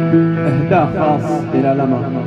اهداه خلاص الى لما